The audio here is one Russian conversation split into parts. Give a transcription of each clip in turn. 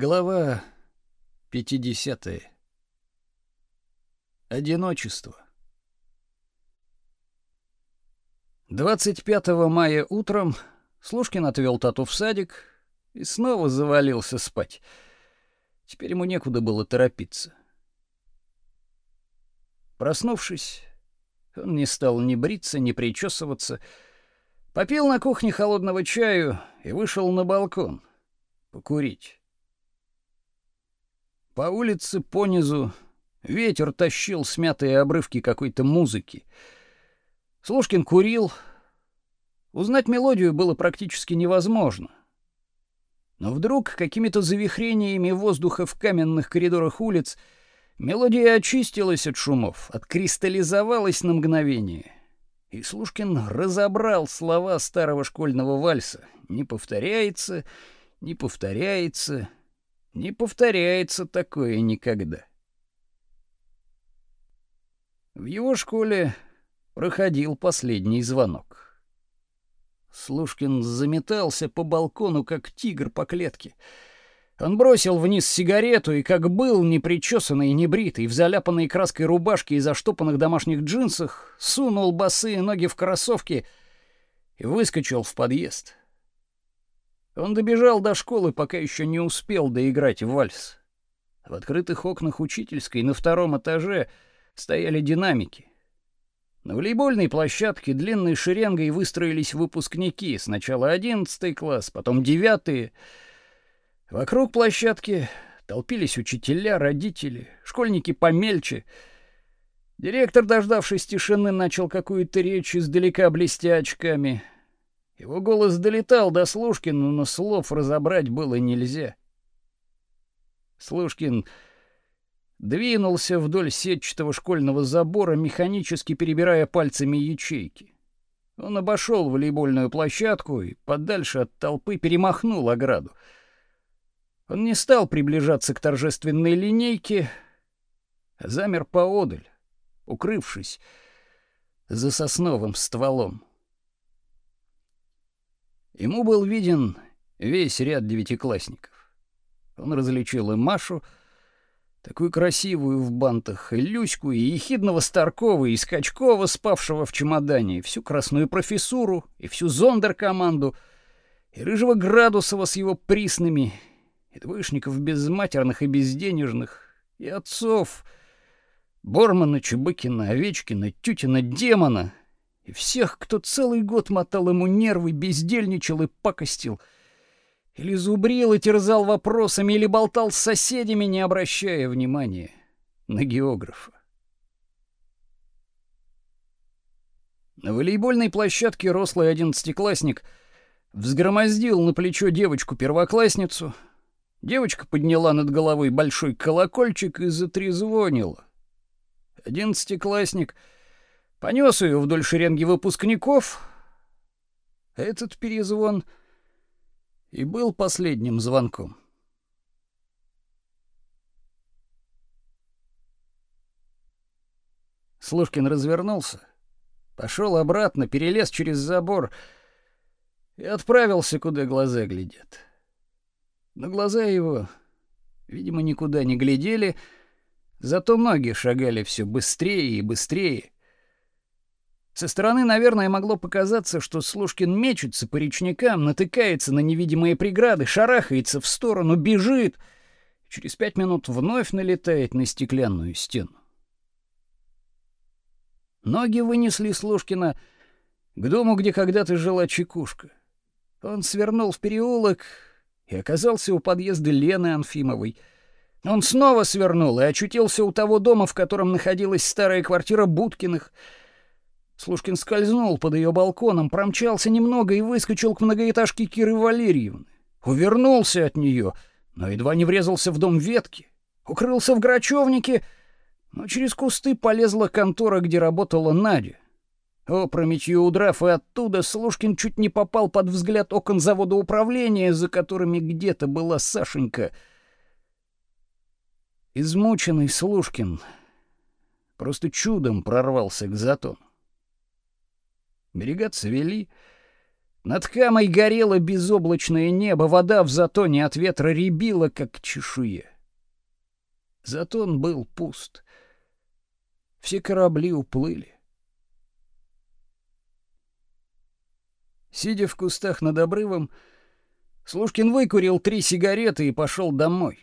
Глава 50. Одиночество. 25 мая утром Слушкин отвел Тату в садик и снова завалился спать. Теперь ему некуда было торопиться. Проснувшись, он не стал ни бриться, ни причесываться, попил на кухне холодного чаю и вышел на балкон покурить. По улице понизу ветер тащил смятые обрывки какой-то музыки. Слушкин курил. Узнать мелодию было практически невозможно. Но вдруг какими-то завихрениями воздуха в каменных коридорах улиц мелодия очистилась от шумов, откристаллизовалась на мгновение. И Слушкин разобрал слова старого школьного вальса. Не повторяется, не повторяется, не повторяется такое никогда. В его школе проходил последний звонок. Слушкин заметался по балкону, как тигр по клетке. Он бросил вниз сигарету и, как был, непричесанный и небритый, в заляпанной краской рубашке и заштопанных домашних джинсах, сунул босые ноги в кроссовки и выскочил в подъезд. Он добежал до школы, пока еще не успел доиграть вальс. В открытых окнах учительской на втором этаже стояли динамики. На волейбольной площадке длинной шеренгой выстроились выпускники, сначала одиннадцатый класс, потом девятый. Вокруг площадки толпились учителя, родители, школьники помельче. Директор, дождавшись тишины, начал какую-то речь издалека блестя очками — его голос долетал до Слушкина, но слов разобрать было нельзя. Слушкин двинулся вдоль сетчатого школьного забора, механически перебирая пальцами ячейки. Он обошел волейбольную площадку и подальше от толпы перемахнул ограду. Он не стал приближаться к торжественной линейке, а замер поодаль, укрывшись за сосновым стволом. Ему был виден весь ряд девятиклассников. Он различил и Машу, такую красивую в бантах, и Люську, и ехидного Старкова, и Скачкова, спавшего в чемодане, и всю красную профессуру, и всю зондеркоманду, и рыжего Градусова с его присными, и двоечников безматерных и безденежных, и отцов, Бормана, Чебыкина, Овечкина, Тютина, Демона — и всех, кто целый год мотал ему нервы, бездельничал и пакостил, или зубрил и терзал вопросами, или болтал с соседями, не обращая внимания на географа. На волейбольной площадке рослый одиннадцатиклассник взгромоздил на плечо девочку-первоклассницу. Девочка подняла над головой большой колокольчик и затрезвонила. Одиннадцатиклассник — Понес ее вдоль шеренги выпускников. Этот перезвон и был последним звонком. Слушкин развернулся, пошел обратно, перелез через забор и отправился, куда глаза глядят. Но глаза его, видимо, никуда не глядели, зато ноги шагали все быстрее и быстрее. Со стороны, наверное, могло показаться, что Слушкин мечется по речникам, натыкается на невидимые преграды, шарахается в сторону, бежит. Через пять минут вновь налетает на стеклянную стену. Ноги вынесли Слушкина к дому, где когда-то жила Чекушка. Он свернул в переулок и оказался у подъезда Лены Анфимовой. Он снова свернул и очутился у того дома, в котором находилась старая квартира Будкиных — Слушкин скользнул под ее балконом, промчался немного и выскочил к многоэтажке Киры Валерьевны. Увернулся от нее, но едва не врезался в дом ветки. Укрылся в грачевнике, но через кусты полезла контора, где работала Надя. Опрометью удрав и оттуда, Слушкин чуть не попал под взгляд окон завода управления, за которыми где-то была Сашенька. Измученный Слушкин просто чудом прорвался к затону. Берега цвели, Над Камой горело безоблачное небо, вода в затоне от ветра рябила, как чешуя. Затон был пуст. Все корабли уплыли. Сидя в кустах над обрывом, Слушкин выкурил три сигареты и пошел домой.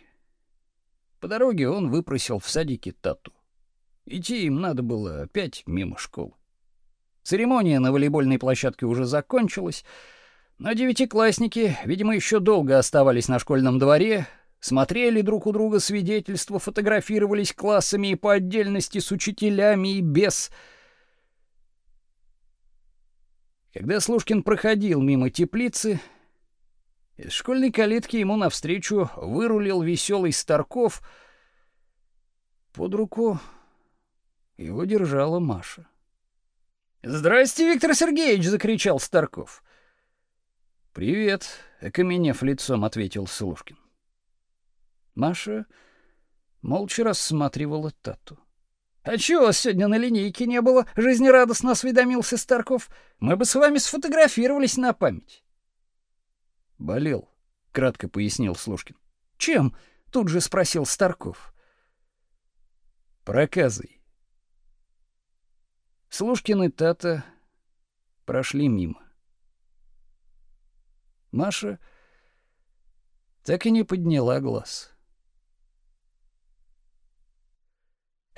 По дороге он выпросил в садике тату. Идти им надо было опять мимо школы. Церемония на волейбольной площадке уже закончилась, но девятиклассники, видимо, еще долго оставались на школьном дворе, смотрели друг у друга свидетельства, фотографировались классами и по отдельности с учителями и без. Когда Слушкин проходил мимо теплицы, из школьной калитки ему навстречу вырулил веселый Старков. Под руку его держала Маша. «Здрасте, Виктор Сергеевич!» — закричал Старков. «Привет!» — окаменев лицом, ответил Слушкин. Маша молча рассматривала Тату. «А чего сегодня на линейке не было?» — жизнерадостно осведомился Старков. «Мы бы с вами сфотографировались на память». «Болел», — кратко пояснил Слушкин. «Чем?» — тут же спросил Старков. «Проказой». Слушкин и Тата прошли мимо. Маша так и не подняла глаз.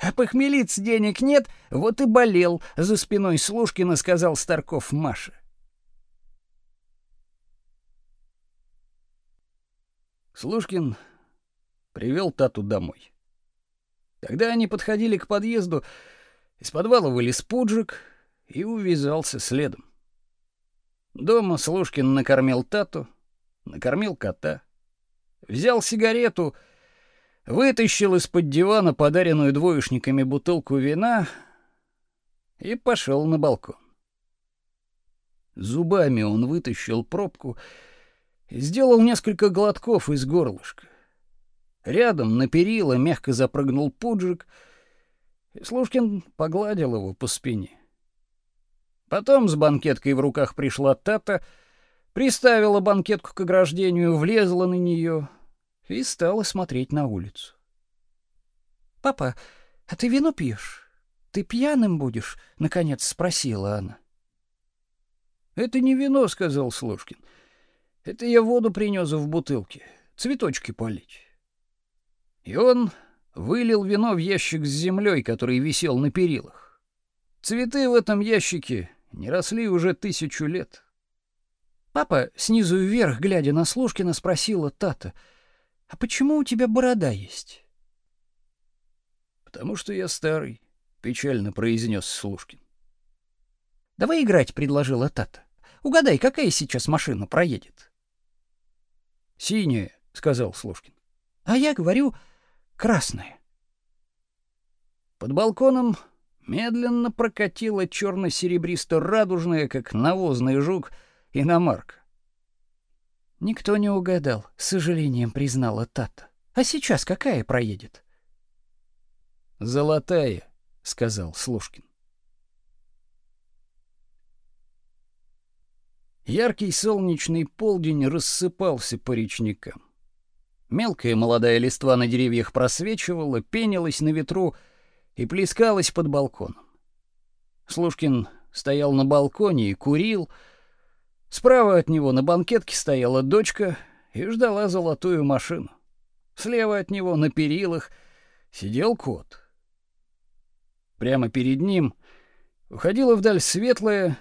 «А похмелиться денег нет, вот и болел», — за спиной Слушкина сказал Старков Маше. Слушкин привел Тату домой. Когда они подходили к подъезду, из подвала вылез Пуджик и увязался следом. Дома Слушкин накормил Тату, накормил кота, взял сигарету, вытащил из-под дивана подаренную двоечниками бутылку вина и пошел на балкон. Зубами он вытащил пробку и сделал несколько глотков из горлышка. Рядом на перила мягко запрыгнул Пуджик — и Слушкин погладил его по спине. Потом с банкеткой в руках пришла Тата, приставила банкетку к ограждению, влезла на нее и стала смотреть на улицу. «Папа, а ты вино пьешь? Ты пьяным будешь?» — наконец спросила она. «Это не вино», — сказал Слушкин. «Это я воду принес в бутылке, цветочки полить». И он вылил вино в ящик с землей, который висел на перилах. Цветы в этом ящике не росли уже тысячу лет. Папа, снизу вверх, глядя на Слушкина, спросила Тата, «А почему у тебя борода есть?» «Потому что я старый», — печально произнес Слушкин. «Давай играть», — предложила Тата. «Угадай, какая сейчас машина проедет?» «Синяя», — сказал Слушкин. «А я говорю, красная. Под балконом медленно прокатила черно-серебристо-радужная, как навозный жук, иномарка. Никто не угадал, с сожалением признала Тата. А сейчас какая проедет? Золотая, сказал Слушкин. Яркий солнечный полдень рассыпался по речникам. Мелкая молодая листва на деревьях просвечивала, пенилась на ветру и плескалась под балконом. Слушкин стоял на балконе и курил. Справа от него на банкетке стояла дочка и ждала золотую машину. Слева от него на перилах сидел кот. Прямо перед ним уходила вдаль светлая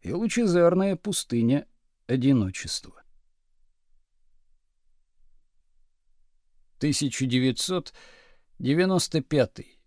и лучезарная пустыня одиночества. 1995